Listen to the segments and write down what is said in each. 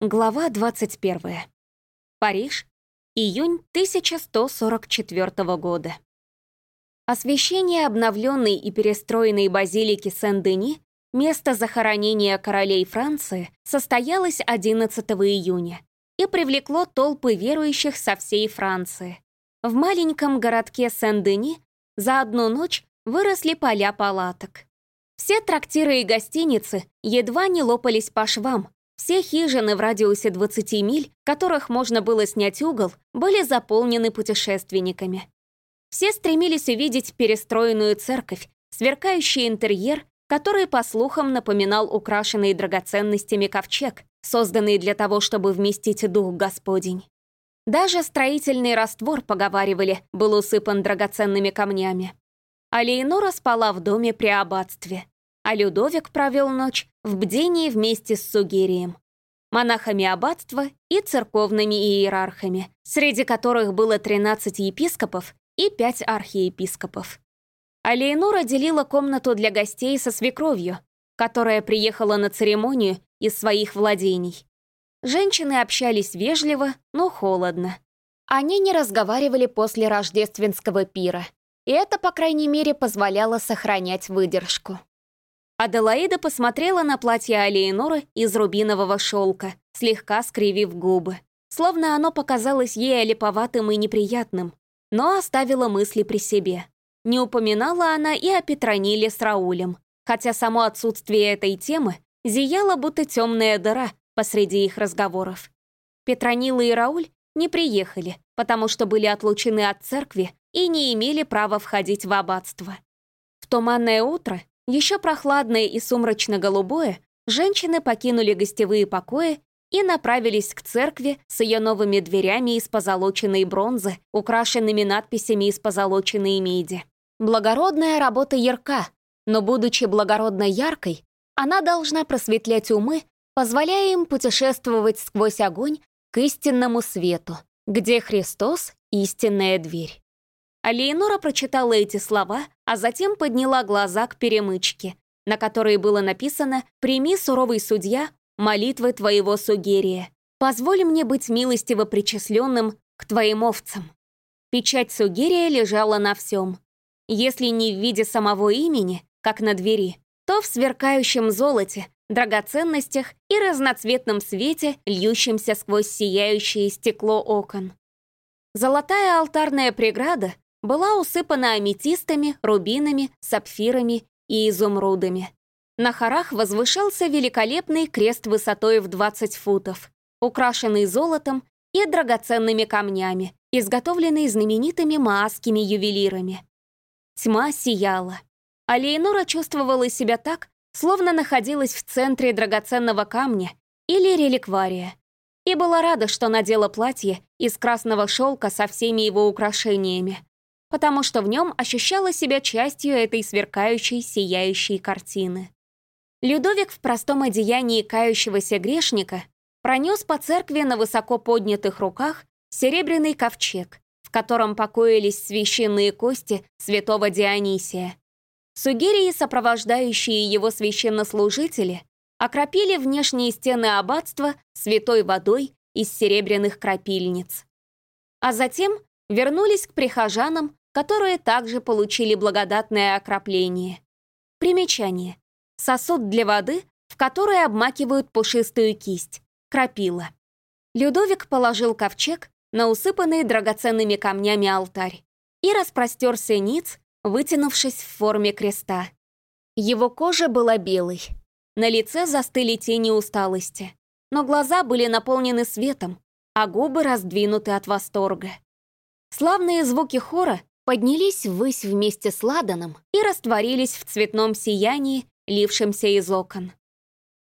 Глава 21. Париж. Июнь 1144 года. Освящение обновленной и перестроенной базилики Сен-Дени, место захоронения королей Франции, состоялось 11 июня и привлекло толпы верующих со всей Франции. В маленьком городке Сен-Дени за одну ночь выросли поля палаток. Все трактиры и гостиницы едва не лопались по швам, все хижины в радиусе 20 миль, которых можно было снять угол, были заполнены путешественниками. Все стремились увидеть перестроенную церковь, сверкающий интерьер, который, по слухам, напоминал украшенный драгоценностями ковчег, созданный для того, чтобы вместить Дух Господень. Даже строительный раствор, поговаривали, был усыпан драгоценными камнями. А Лейнора спала в доме при аббатстве а Людовик провел ночь в бдении вместе с Сугерием, монахами аббатства и церковными иерархами, среди которых было 13 епископов и 5 архиепископов. А Лейнора делила комнату для гостей со свекровью, которая приехала на церемонию из своих владений. Женщины общались вежливо, но холодно. Они не разговаривали после рождественского пира, и это, по крайней мере, позволяло сохранять выдержку. Аделаида посмотрела на платье Алиеноры из рубинового шелка, слегка скривив губы. Словно оно показалось ей олиповатым и неприятным, но оставила мысли при себе. Не упоминала она и о Петрониле с Раулем, хотя само отсутствие этой темы зияло будто темная дыра посреди их разговоров. Петронила и Рауль не приехали, потому что были отлучены от церкви и не имели права входить в аббатство. В туманное утро еще прохладное и сумрачно-голубое, женщины покинули гостевые покои и направились к церкви с ее новыми дверями из позолоченной бронзы, украшенными надписями из позолоченной меди. Благородная работа ярка, но, будучи благородно яркой, она должна просветлять умы, позволяя им путешествовать сквозь огонь к истинному свету, где Христос — истинная дверь. А Леонора прочитала эти слова, а затем подняла глаза к перемычке, на которой было написано «Прими, суровый судья, молитвы твоего сугерия. Позволь мне быть милостиво причисленным к твоим овцам». Печать сугерия лежала на всем. Если не в виде самого имени, как на двери, то в сверкающем золоте, драгоценностях и разноцветном свете, льющемся сквозь сияющее стекло окон. Золотая алтарная преграда была усыпана аметистами, рубинами, сапфирами и изумрудами. На хорах возвышался великолепный крест высотой в 20 футов, украшенный золотом и драгоценными камнями, изготовленный знаменитыми маасскими ювелирами. Тьма сияла. А Лейнора чувствовала себя так, словно находилась в центре драгоценного камня или реликвария, и была рада, что надела платье из красного шелка со всеми его украшениями, потому что в нем ощущала себя частью этой сверкающей, сияющей картины. Людовик в простом одеянии кающегося грешника пронес по церкви на высоко поднятых руках серебряный ковчег, в котором покоились священные кости святого Дионисия. Сугерии, сопровождающие его священнослужители, окропили внешние стены аббатства святой водой из серебряных крапильниц. А затем вернулись к прихожанам которые также получили благодатное окропление. Примечание. Сосуд для воды, в который обмакивают пушистую кисть. Крапила. Людовик положил ковчег на усыпанный драгоценными камнями алтарь и распростерся ниц, вытянувшись в форме креста. Его кожа была белой. На лице застыли тени усталости, но глаза были наполнены светом, а губы раздвинуты от восторга. Славные звуки хора поднялись ввысь вместе с Ладаном и растворились в цветном сиянии, лившемся из окон.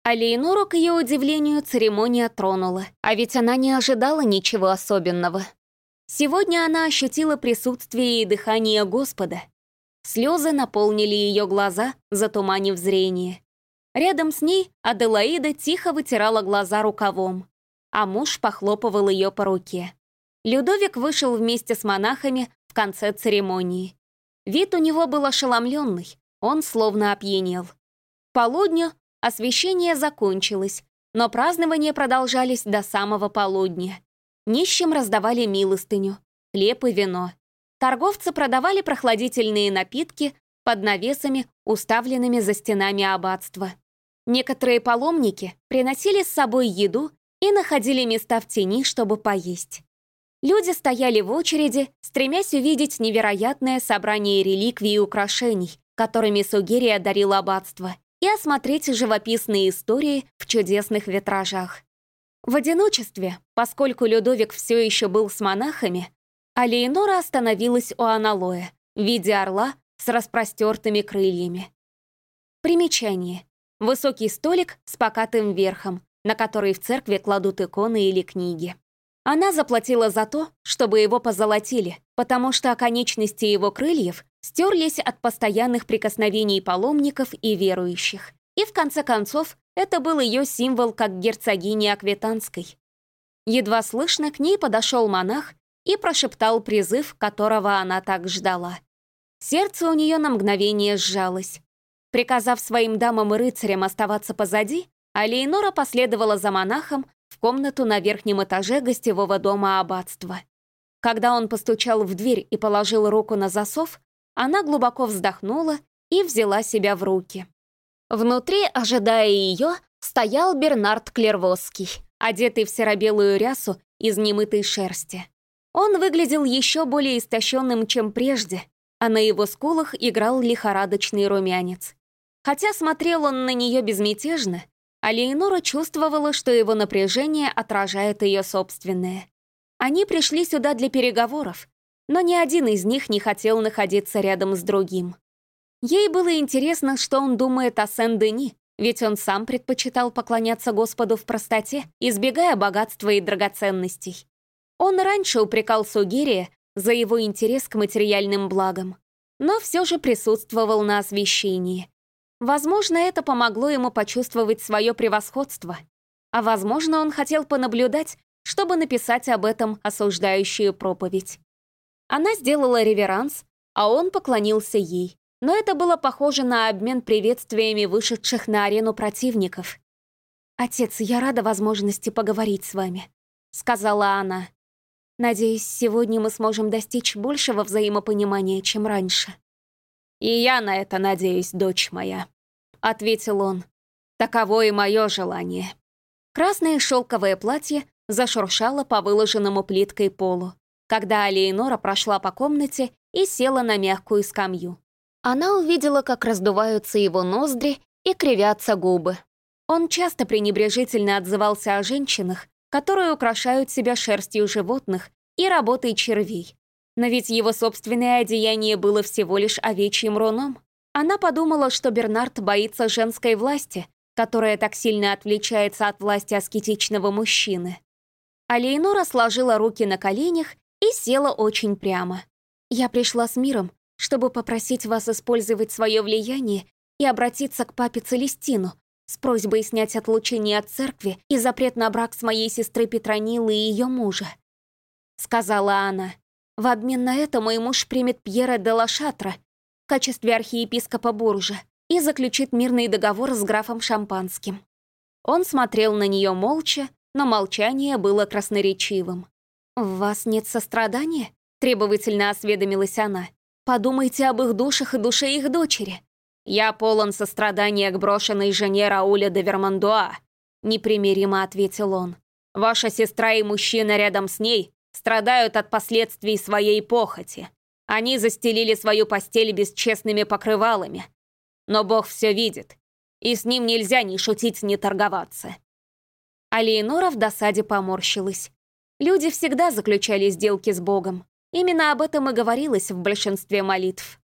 А Лейнору, к ее удивлению, церемония тронула, а ведь она не ожидала ничего особенного. Сегодня она ощутила присутствие и дыхание Господа. Слезы наполнили ее глаза, затуманив зрение. Рядом с ней Аделаида тихо вытирала глаза рукавом, а муж похлопывал ее по руке. Людовик вышел вместе с монахами в конце церемонии. Вид у него был ошеломленный, он словно опьянел. К полудню освещение закончилось, но празднования продолжались до самого полудня. Нищим раздавали милостыню, хлеб и вино. Торговцы продавали прохладительные напитки под навесами, уставленными за стенами аббатства. Некоторые паломники приносили с собой еду и находили места в тени, чтобы поесть. Люди стояли в очереди, стремясь увидеть невероятное собрание реликвий и украшений, которыми Сугерия одарила аббатство, и осмотреть живописные истории в чудесных витражах. В одиночестве, поскольку Людовик все еще был с монахами, Алейнора остановилась у аналоя в виде орла с распростертыми крыльями. Примечание. Высокий столик с покатым верхом, на который в церкви кладут иконы или книги. Она заплатила за то, чтобы его позолотили, потому что оконечности его крыльев стерлись от постоянных прикосновений паломников и верующих. И в конце концов, это был ее символ как герцогини Аквитанской. Едва слышно к ней подошел монах и прошептал призыв, которого она так ждала. Сердце у нее на мгновение сжалось. Приказав своим дамам и рыцарям оставаться позади, Алейнора последовала за монахом в комнату на верхнем этаже гостевого дома аббатства. Когда он постучал в дверь и положил руку на засов, она глубоко вздохнула и взяла себя в руки. Внутри, ожидая ее, стоял Бернард Клервосский, одетый в серо-белую рясу из немытой шерсти. Он выглядел еще более истощенным, чем прежде, а на его скулах играл лихорадочный румянец. Хотя смотрел он на нее безмятежно, а Лейнора чувствовала, что его напряжение отражает ее собственное. Они пришли сюда для переговоров, но ни один из них не хотел находиться рядом с другим. Ей было интересно, что он думает о Сен-Дени, ведь он сам предпочитал поклоняться Господу в простоте, избегая богатства и драгоценностей. Он раньше упрекал Сугирия за его интерес к материальным благам, но все же присутствовал на освящении, Возможно, это помогло ему почувствовать свое превосходство. А возможно, он хотел понаблюдать, чтобы написать об этом осуждающую проповедь. Она сделала реверанс, а он поклонился ей. Но это было похоже на обмен приветствиями вышедших на арену противников. «Отец, я рада возможности поговорить с вами», — сказала она. «Надеюсь, сегодня мы сможем достичь большего взаимопонимания, чем раньше». «И я на это надеюсь, дочь моя», — ответил он. «Таково и мое желание». Красное шелковое платье зашуршало по выложенному плиткой полу, когда Алиенора прошла по комнате и села на мягкую скамью. Она увидела, как раздуваются его ноздри и кривятся губы. Он часто пренебрежительно отзывался о женщинах, которые украшают себя шерстью животных и работой червей, но ведь его собственное одеяние было всего лишь овечьим руном. Она подумала, что Бернард боится женской власти, которая так сильно отличается от власти аскетичного мужчины. А Лейнора сложила руки на коленях и села очень прямо. «Я пришла с миром, чтобы попросить вас использовать свое влияние и обратиться к папе Целестину с просьбой снять отлучение от церкви и запрет на брак с моей сестрой Петронилы и ее мужа», — сказала она. В обмен на это мой муж примет Пьера де Лашатра в качестве архиепископа Буржа и заключит мирный договор с графом Шампанским. Он смотрел на нее молча, но молчание было красноречивым. «В вас нет сострадания?» — требовательно осведомилась она. «Подумайте об их душах и душе их дочери». «Я полон сострадания к брошенной жене Рауля де Вермандуа», — непримиримо ответил он. «Ваша сестра и мужчина рядом с ней страдают от последствий своей похоти. Они застелили свою постель бесчестными покрывалами. Но Бог все видит, и с ним нельзя ни шутить, ни торговаться. А в досаде поморщилась. Люди всегда заключали сделки с Богом. Именно об этом и говорилось в большинстве молитв.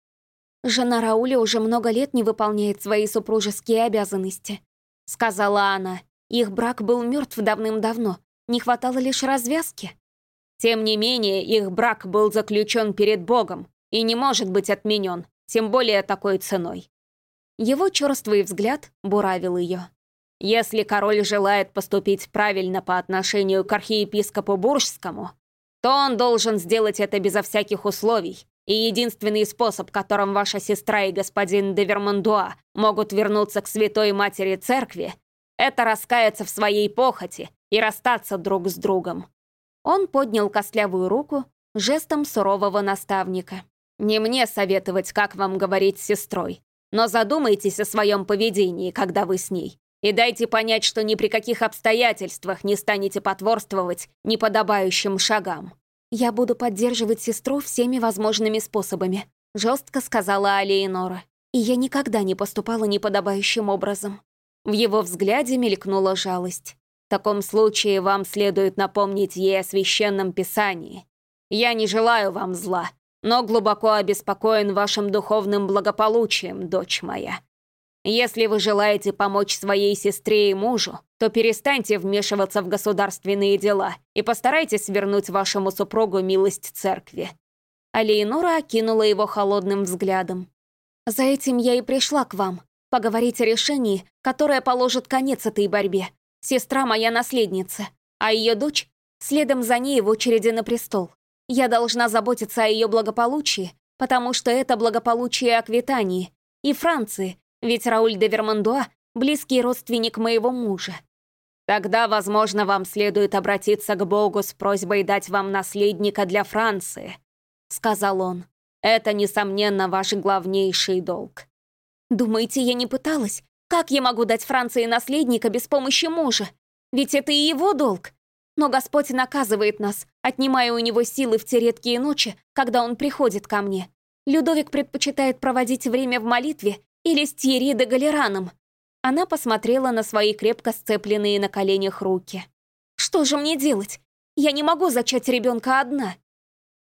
«Жена Рауля уже много лет не выполняет свои супружеские обязанности», — сказала она. «Их брак был мертв давным-давно. Не хватало лишь развязки». Тем не менее, их брак был заключен перед Богом и не может быть отменен, тем более такой ценой. Его черствый взгляд буравил ее. Если король желает поступить правильно по отношению к архиепископу Буржскому, то он должен сделать это безо всяких условий, и единственный способ, которым ваша сестра и господин де Вермандуа могут вернуться к Святой Матери Церкви, это раскаяться в своей похоти и расстаться друг с другом». Он поднял костлявую руку жестом сурового наставника. «Не мне советовать, как вам говорить с сестрой, но задумайтесь о своем поведении, когда вы с ней, и дайте понять, что ни при каких обстоятельствах не станете потворствовать неподобающим шагам». «Я буду поддерживать сестру всеми возможными способами», — жестко сказала Алиенора. «И я никогда не поступала неподобающим образом». В его взгляде мелькнула жалость. «В таком случае вам следует напомнить ей о священном писании. Я не желаю вам зла, но глубоко обеспокоен вашим духовным благополучием, дочь моя. Если вы желаете помочь своей сестре и мужу, то перестаньте вмешиваться в государственные дела и постарайтесь вернуть вашему супругу милость церкви». А Леонора окинула его холодным взглядом. «За этим я и пришла к вам. Поговорить о решении, которое положит конец этой борьбе. Сестра моя наследница, а ее дочь следом за ней в очереди на престол. Я должна заботиться о ее благополучии, потому что это благополучие Аквитании и Франции, ведь Рауль де Вермандуа — близкий родственник моего мужа. Тогда, возможно, вам следует обратиться к Богу с просьбой дать вам наследника для Франции», — сказал он. «Это, несомненно, ваш главнейший долг». «Думаете, я не пыталась? Как я могу дать Франции наследника без помощи мужа? Ведь это и его долг. Но Господь наказывает нас, отнимая у него силы в те редкие ночи, когда он приходит ко мне. Людовик предпочитает проводить время в молитве или с Тьерри де Галераном. Она посмотрела на свои крепко сцепленные на коленях руки. «Что же мне делать? Я не могу зачать ребенка одна».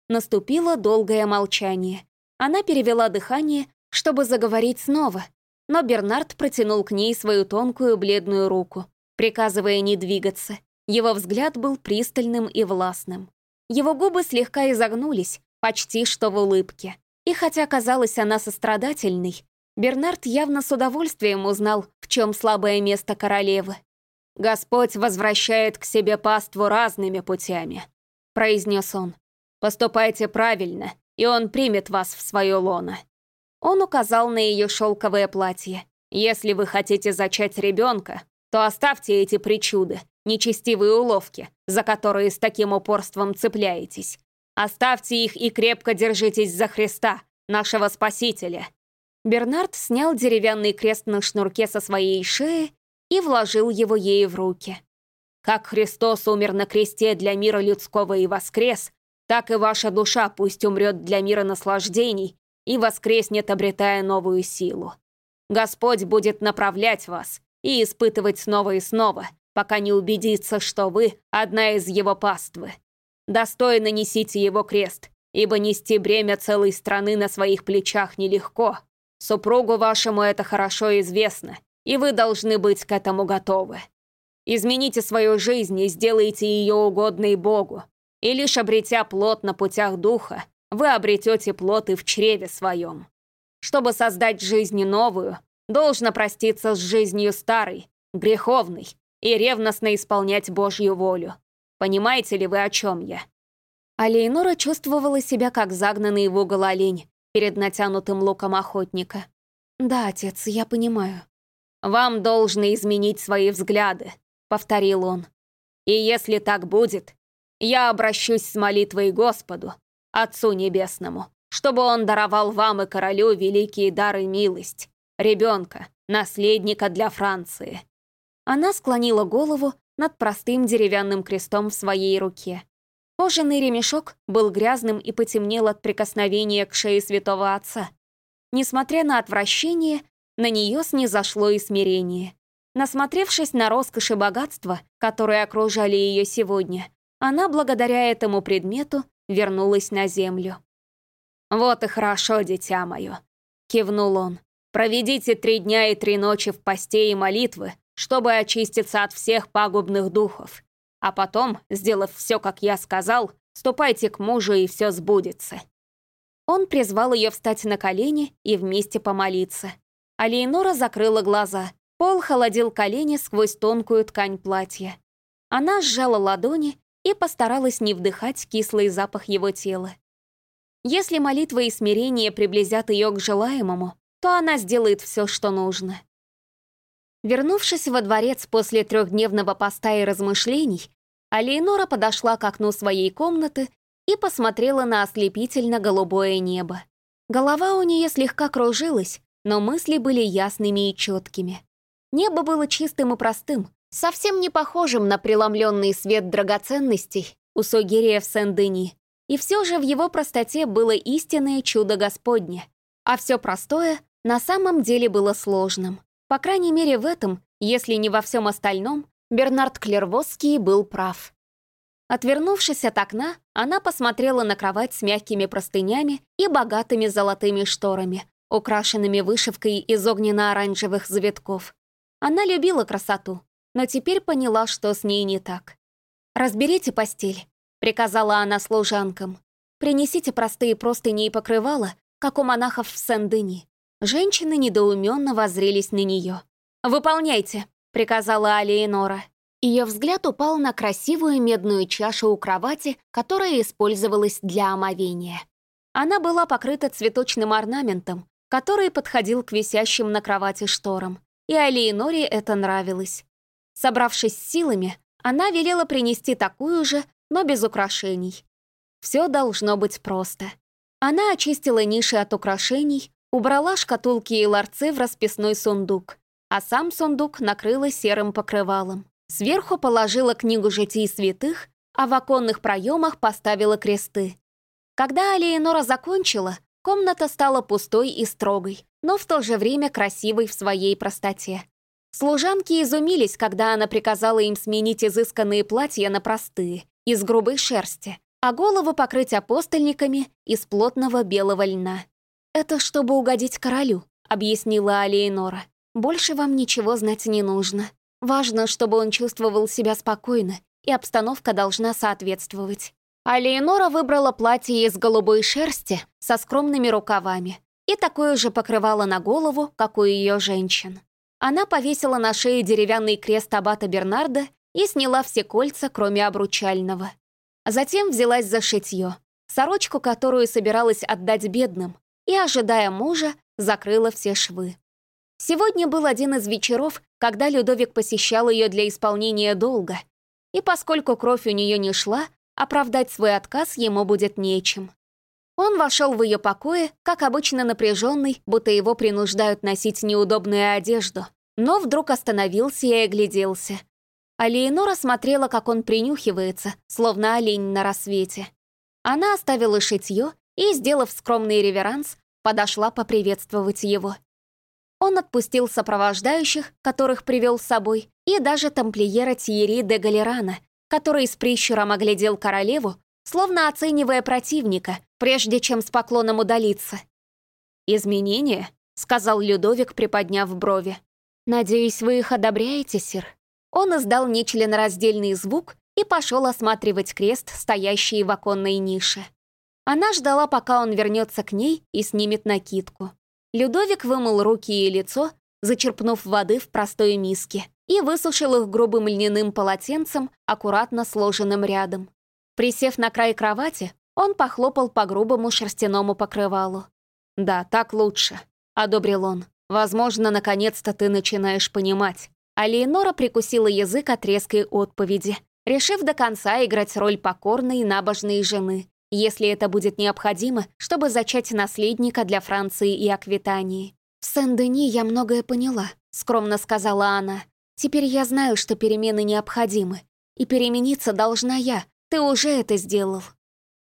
Наступило долгое молчание. Она перевела дыхание, чтобы заговорить снова, но Бернард протянул к ней свою тонкую бледную руку, приказывая не двигаться. Его взгляд был пристальным и властным. Его губы слегка изогнулись, почти что в улыбке. И хотя казалась она сострадательной, Бернард явно с удовольствием узнал, в чем слабое место королевы. «Господь возвращает к себе паству разными путями», — произнес он. «Поступайте правильно, и он примет вас в свое лоно». Он указал на ее шелковое платье. «Если вы хотите зачать ребенка, то оставьте эти причуды, нечестивые уловки, за которые с таким упорством цепляетесь. Оставьте их и крепко держитесь за Христа, нашего Спасителя». Бернард снял деревянный крест на шнурке со своей шеи и вложил его ей в руки. «Как Христос умер на кресте для мира людского и воскрес, так и ваша душа пусть умрет для мира наслаждений и воскреснет, обретая новую силу. Господь будет направлять вас и испытывать снова и снова, пока не убедится, что вы — одна из его паствы. Достойно несите его крест, ибо нести бремя целой страны на своих плечах нелегко». Супругу вашему это хорошо известно, и вы должны быть к этому готовы. Измените свою жизнь и сделайте ее угодной Богу, и лишь обретя плод на путях Духа, вы обретете плод и в чреве своем. Чтобы создать жизнь новую, должно проститься с жизнью старой, греховной, и ревностно исполнять Божью волю. Понимаете ли вы, о чем я?» А чувствовала себя как загнанный в угол олень, перед натянутым луком охотника. «Да, отец, я понимаю». «Вам должны изменить свои взгляды», — повторил он. «И если так будет, я обращусь с молитвой Господу, Отцу Небесному, чтобы Он даровал вам и королю великие дары милость, ребенка, наследника для Франции». Она склонила голову над простым деревянным крестом в своей руке. Кожаный ремешок был грязным и потемнел от прикосновения к шее святого отца. Несмотря на отвращение, на нее снизошло и смирение. Насмотревшись на роскошь и богатство, которые окружали ее сегодня, она, благодаря этому предмету, вернулась на землю. «Вот и хорошо, дитя мое», — кивнул он. «Проведите три дня и три ночи в посте и молитвы, чтобы очиститься от всех пагубных духов. А потом, сделав все, как я сказал, ступайте к мужу, и все сбудется». Он призвал ее встать на колени и вместе помолиться. А Лейнора закрыла глаза. Пол холодил колени сквозь тонкую ткань платья. Она сжала ладони и постаралась не вдыхать кислый запах его тела. Если молитва и смирение приблизят ее к желаемому, то она сделает все, что нужно. Вернувшись во дворец после трехдневного поста и размышлений, Алейнора подошла к окну своей комнаты и посмотрела на ослепительно-голубое небо. Голова у нее слегка кружилась, но мысли были ясными и четкими. Небо было чистым и простым, совсем не похожим на преломленный свет драгоценностей у Согирия в Сен-Дени. И все же в его простоте было истинное чудо Господне. А все простое на самом деле было сложным. По крайней мере в этом, если не во всем остальном, Бернард Клервосский был прав. Отвернувшись от окна, она посмотрела на кровать с мягкими простынями и богатыми золотыми шторами, украшенными вышивкой из огненно-оранжевых завитков. Она любила красоту, но теперь поняла, что с ней не так. «Разберите постель», — приказала она служанкам. «Принесите простые простыни и покрывала, как у монахов в Сен-Дени». Женщины недоуменно воззрелись на нее. «Выполняйте», — приказала Алиенора. Ее взгляд упал на красивую медную чашу у кровати, которая использовалась для омовения. Она была покрыта цветочным орнаментом, который подходил к висящим на кровати шторам, и Алиеноре это нравилось. Собравшись с силами, она велела принести такую же, но без украшений. Все должно быть просто. Она очистила ниши от украшений, убрала шкатулки и ларцы в расписной сундук, а сам сундук накрыла серым покрывалом. Сверху положила книгу житий святых, а в оконных проемах поставила кресты. Когда Алиенора закончила, комната стала пустой и строгой, но в то же время красивой в своей простоте. Служанки изумились, когда она приказала им сменить изысканные платья на простые, из грубой шерсти, а голову покрыть апостольниками из плотного белого льна. «Это чтобы угодить королю», — объяснила Алиенора. «Больше вам ничего знать не нужно. Важно, чтобы он чувствовал себя спокойно, и обстановка должна соответствовать». Алиенора выбрала платье из голубой шерсти со скромными рукавами и такое же покрывало на голову, как у ее женщин. Она повесила на шее деревянный крест аббата Бернарда и сняла все кольца, кроме обручального. Затем взялась за шитье, сорочку, которую собиралась отдать бедным, и, ожидая мужа, закрыла все швы. Сегодня был один из вечеров, когда Людовик посещал ее для исполнения долга, и поскольку кровь у нее не шла, оправдать свой отказ ему будет нечем. Он вошел в ее покои, как обычно напряженный, будто его принуждают носить неудобную одежду, но вдруг остановился и огляделся. А Леонора смотрела, как он принюхивается, словно олень на рассвете. Она оставила шитье и, сделав скромный реверанс, подошла поприветствовать его. Он отпустил сопровождающих, которых привел с собой, и даже тамплиера Тьерри де Галерана, который с прищуром оглядел королеву, словно оценивая противника, прежде чем с поклоном удалиться. «Изменения?» — сказал Людовик, приподняв брови. «Надеюсь, вы их одобряете, сир?» Он издал нечленораздельный звук и пошел осматривать крест, стоящий в оконной нише. Она ждала, пока он вернется к ней и снимет накидку. Людовик вымыл руки и лицо, зачерпнув воды в простой миске, и высушил их грубым льняным полотенцем, аккуратно сложенным рядом. Присев на край кровати, он похлопал по грубому шерстяному покрывалу. «Да, так лучше», — одобрил он. «Возможно, наконец-то ты начинаешь понимать». А Леонора прикусила язык от резкой отповеди, решив до конца играть роль покорной и набожной жены, если это будет необходимо, чтобы зачать наследника для Франции и Аквитании. «В Сен-Дени я многое поняла», — скромно сказала она. «Теперь я знаю, что перемены необходимы. И перемениться должна я. Ты уже это сделал».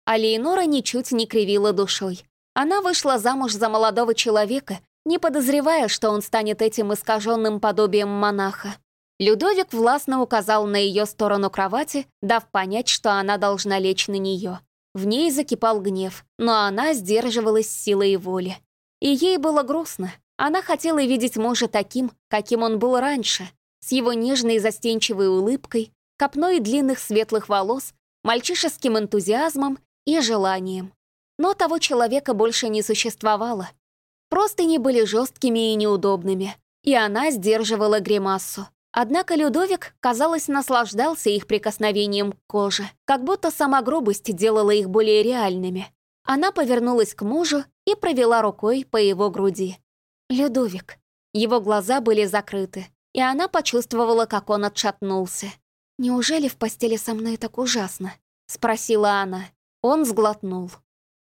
А Лейнора ничуть не кривила душой. Она вышла замуж за молодого человека, не подозревая, что он станет этим искаженным подобием монаха. Людовик властно указал на ее сторону кровати, дав понять, что она должна лечь на нее. В ней закипал гнев, но она сдерживалась силой воли. И ей было грустно. Она хотела видеть мужа таким, каким он был раньше, с его нежной застенчивой улыбкой, копной длинных светлых волос, мальчишеским энтузиазмом и желанием. Но того человека больше не существовало. Просто не были жесткими и неудобными, и она сдерживала гримасу. Однако Людовик, казалось, наслаждался их прикосновением к коже, как будто сама грубость делала их более реальными. Она повернулась к мужу и провела рукой по его груди. «Людовик». Его глаза были закрыты. и она почувствовала, как он отшатнулся. «Неужели в постели со мной так ужасно?» — спросила она. Он сглотнул.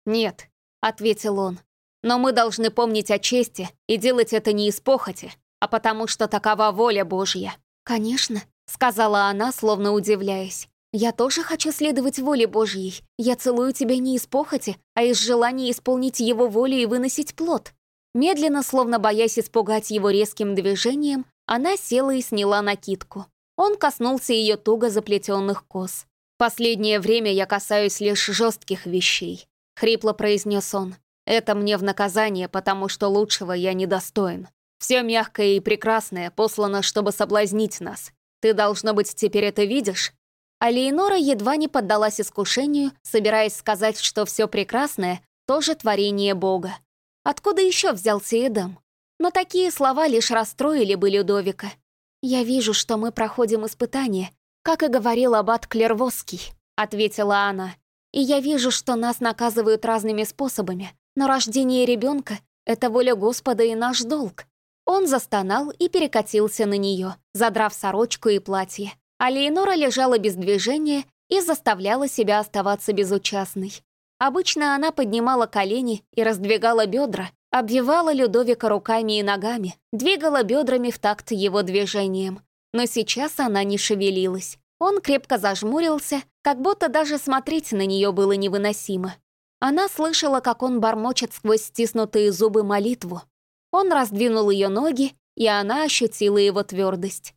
«Нет», — ответил он. «Но мы должны помнить о чести и делать это не из похоти, а потому что такова воля Божья». «Конечно», — сказала она, словно удивляясь. «Я тоже хочу следовать воле Божьей. Я целую тебя не из похоти, а из желания исполнить его волю и выносить плод». Медленно, словно боясь испугать его резким движением, она села и сняла накидку. Он коснулся ее туго заплетенных кос. «Последнее время я касаюсь лишь жестких вещей», — хрипло произнес он. «Это мне в наказание, потому что лучшего я недостоин. Все мягкое и прекрасное послано, чтобы соблазнить нас. Ты, должно быть, теперь это видишь?» А Леонора едва не поддалась искушению, собираясь сказать, что все прекрасное — тоже творение Бога. Откуда еще взялся Эдем? Но такие слова лишь расстроили бы Людовика. «Я вижу, что мы проходим испытание, как и говорил аббат Клервосский», — ответила она. «И я вижу, что нас наказывают разными способами, но рождение ребенка — это воля Господа и наш долг. Он застонал и перекатился на нее, задрав сорочку и платье. А Леонора лежала без движения и заставляла себя оставаться безучастной. Обычно она поднимала колени и раздвигала бедра, обвивала Людовика руками и ногами, двигала бедрами в такт его движением. Но сейчас она не шевелилась. Он крепко зажмурился, как будто даже смотреть на нее было невыносимо. Она слышала, как он бормочет сквозь стиснутые зубы молитву, он раздвинул ее ноги, и она ощутила его твердость.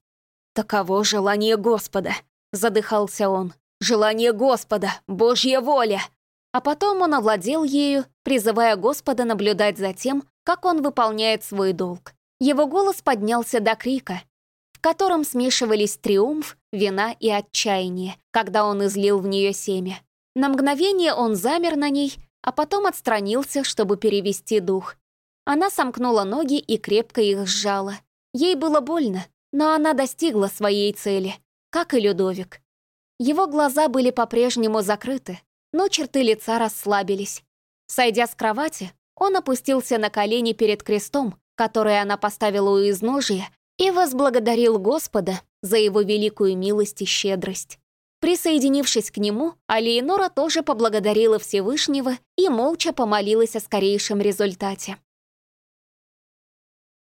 «Таково желание Господа», — задыхался он. «Желание Господа, Божья воля!» А потом он овладел ею, призывая Господа наблюдать за тем, как он выполняет свой долг. Его голос поднялся до крика, в котором смешивались триумф, вина и отчаяние, когда он излил в нее семя. На мгновение он замер на ней, а потом отстранился, чтобы перевести дух. Она сомкнула ноги и крепко их сжала. Ей было больно, но она достигла своей цели, как и Людовик. Его глаза были по-прежнему закрыты, но черты лица расслабились. Сойдя с кровати, он опустился на колени перед крестом, который она поставила у изножия, и возблагодарил Господа за его великую милость и щедрость. Присоединившись к нему, Алиенора тоже поблагодарила Всевышнего и молча помолилась о скорейшем результате.